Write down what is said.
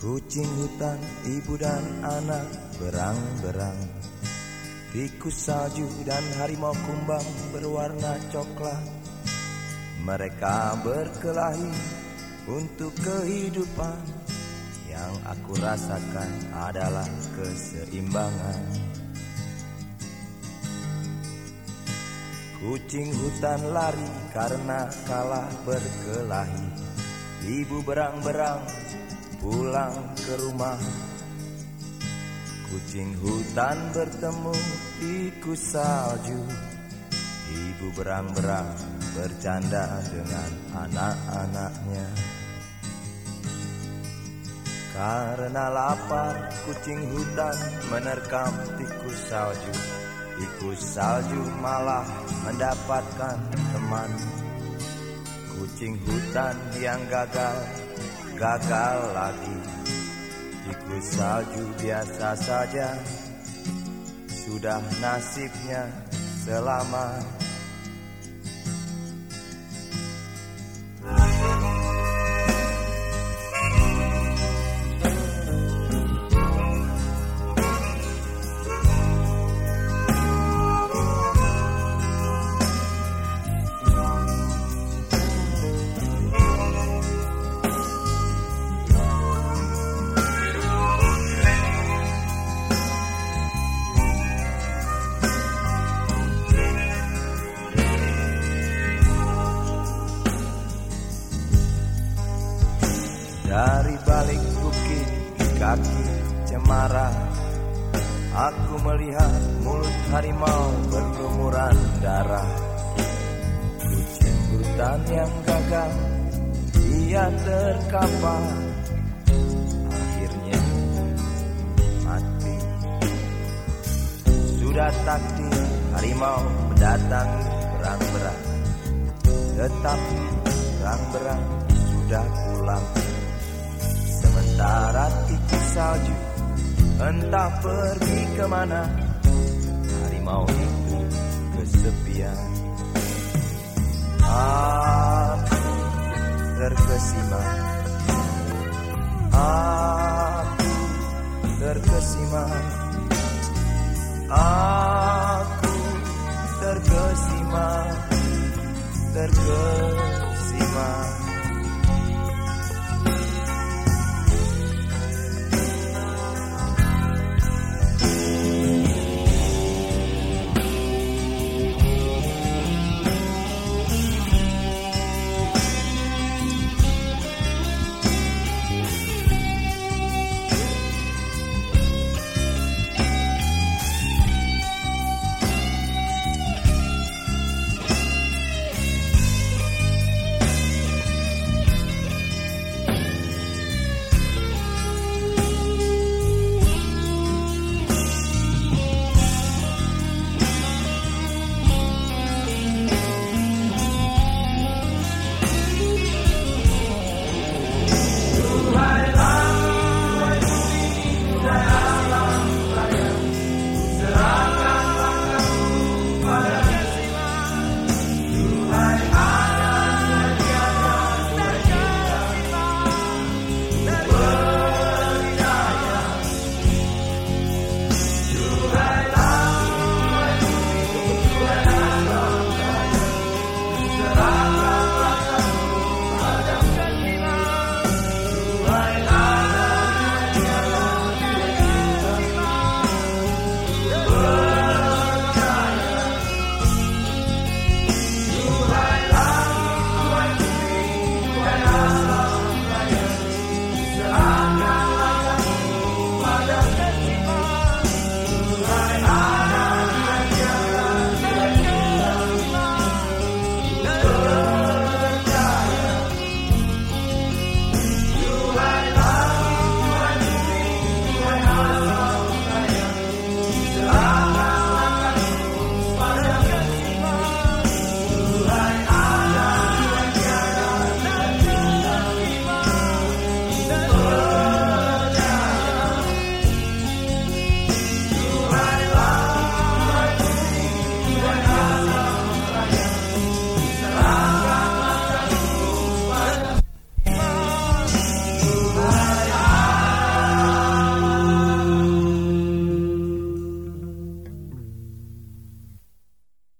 Kucing hutan, ibu dan anak berang-berang. Tikus salju dan harimau kumbang berwarna coklat. Mereka berkelahi untuk kehidupan. Yang aku rasakan adalah keseimbangan. Kucing hutan lari karena kalah berkelahi. Ibu berang-berang pulang ke rumah. Kucing hutan bertemu tikus salju Ibu berang-berang bercanda dengan anak-anaknya. Karena lapar kucing hutan menerkam tikus salju Tikus salju malah mendapatkan teman. Kucing hutan yang gagal gagal lagi. Tikus salju biasa saja. Sudah nasibnya selamat Dari balik bukit kaki cemara Aku melihat mulut harimau berlumuran darah. Kucing hutan yang gagal Dia terkapar. Akhirnya mati. Sudah takdir harimau mendatangi berang-berang Tetapi berang-berang sudah pulang Darat itu salju Entah pergi ke mana. Harimau itu kesepian. Aku terkesima. Aku terkesima. Aku terkesima. Terkesima.